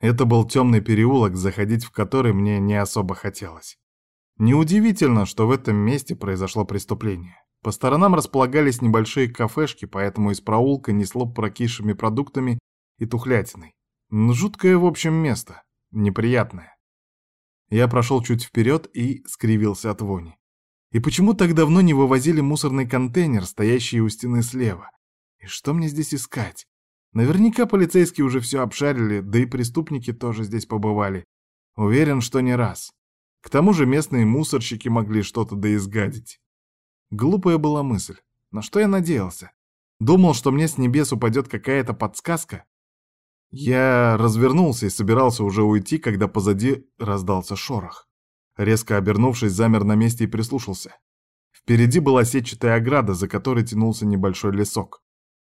Это был темный переулок, заходить в который мне не особо хотелось. Неудивительно, что в этом месте произошло преступление. По сторонам располагались небольшие кафешки, поэтому из проулка несло прокисшими продуктами и тухлятиной. Жуткое, в общем, место. Неприятное. Я прошел чуть вперед и скривился от вони. И почему так давно не вывозили мусорный контейнер, стоящий у стены слева? И что мне здесь искать? Наверняка полицейские уже все обшарили, да и преступники тоже здесь побывали. Уверен, что не раз. К тому же местные мусорщики могли что-то доизгадить. Глупая была мысль. На что я надеялся? Думал, что мне с небес упадет какая-то подсказка? Я развернулся и собирался уже уйти, когда позади раздался шорох. Резко обернувшись, замер на месте и прислушался. Впереди была сетчатая ограда, за которой тянулся небольшой лесок.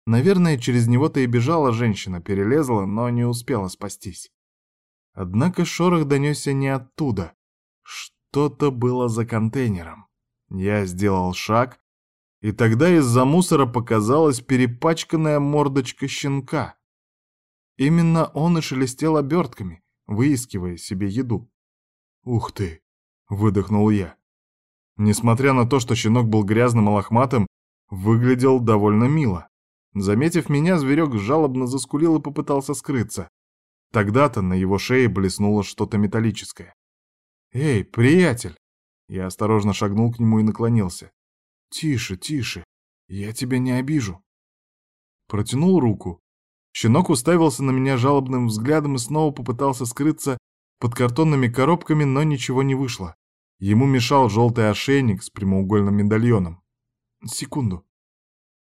Наверное, через него-то и бежала женщина, перелезла, но не успела спастись. Однако шорох донесся не оттуда. Что-то было за контейнером. Я сделал шаг, и тогда из-за мусора показалась перепачканная мордочка щенка. Именно он и шелестел обертками, выискивая себе еду. «Ух ты!» — выдохнул я. Несмотря на то, что щенок был грязным и лохматым, выглядел довольно мило. Заметив меня, зверек жалобно заскулил и попытался скрыться. Тогда-то на его шее блеснуло что-то металлическое. «Эй, приятель!» Я осторожно шагнул к нему и наклонился. «Тише, тише, я тебя не обижу». Протянул руку. Щенок уставился на меня жалобным взглядом и снова попытался скрыться под картонными коробками, но ничего не вышло. Ему мешал желтый ошейник с прямоугольным медальоном. Секунду.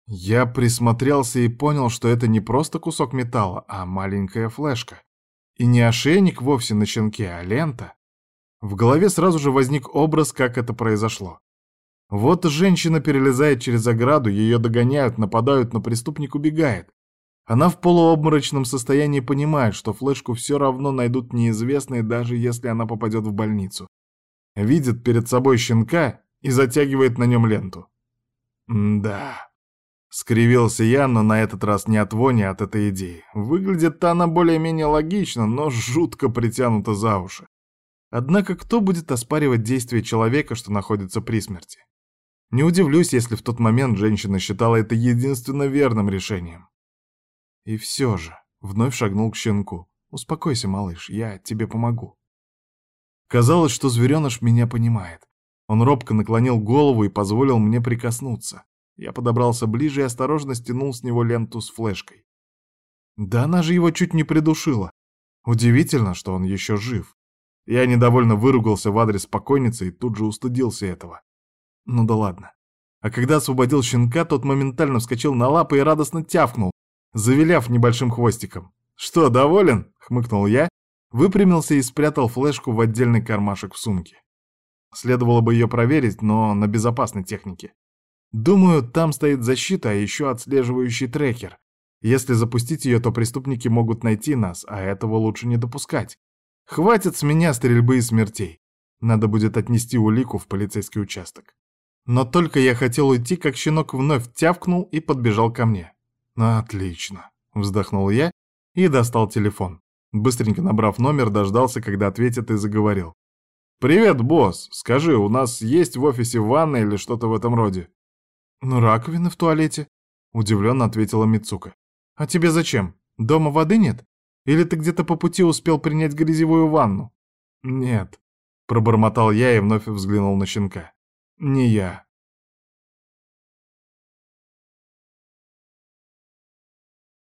Я присмотрелся и понял, что это не просто кусок металла, а маленькая флешка. И не ошейник вовсе на щенке, а лента. В голове сразу же возник образ, как это произошло. Вот женщина перелезает через ограду, ее догоняют, нападают, но преступник убегает. Она в полуобморочном состоянии понимает, что флешку все равно найдут неизвестные, даже если она попадет в больницу. Видит перед собой щенка и затягивает на нем ленту. да. Скривился я, но на этот раз не от вони, а от этой идеи. Выглядит-то она более-менее логично, но жутко притянута за уши. Однако кто будет оспаривать действия человека, что находится при смерти? Не удивлюсь, если в тот момент женщина считала это единственно верным решением. И все же вновь шагнул к щенку. «Успокойся, малыш, я тебе помогу». Казалось, что звереныш меня понимает. Он робко наклонил голову и позволил мне прикоснуться. Я подобрался ближе и осторожно стянул с него ленту с флешкой. Да она же его чуть не придушила. Удивительно, что он еще жив. Я недовольно выругался в адрес покойницы и тут же устыдился этого. Ну да ладно. А когда освободил щенка, тот моментально вскочил на лапы и радостно тявкнул, завиляв небольшим хвостиком. «Что, доволен?» — хмыкнул я, выпрямился и спрятал флешку в отдельный кармашек в сумке. Следовало бы ее проверить, но на безопасной технике. Думаю, там стоит защита, а еще отслеживающий трекер. Если запустить ее, то преступники могут найти нас, а этого лучше не допускать. Хватит с меня стрельбы и смертей. Надо будет отнести улику в полицейский участок. Но только я хотел уйти, как щенок вновь тявкнул и подбежал ко мне. «Отлично», — вздохнул я и достал телефон. Быстренько набрав номер, дождался, когда ответит и заговорил. «Привет, босс. Скажи, у нас есть в офисе ванна или что-то в этом роде?» «Ну, раковина в туалете», — удивленно ответила Мицука. «А тебе зачем? Дома воды нет? Или ты где-то по пути успел принять грязевую ванну?» «Нет», — пробормотал я и вновь взглянул на щенка. «Не я.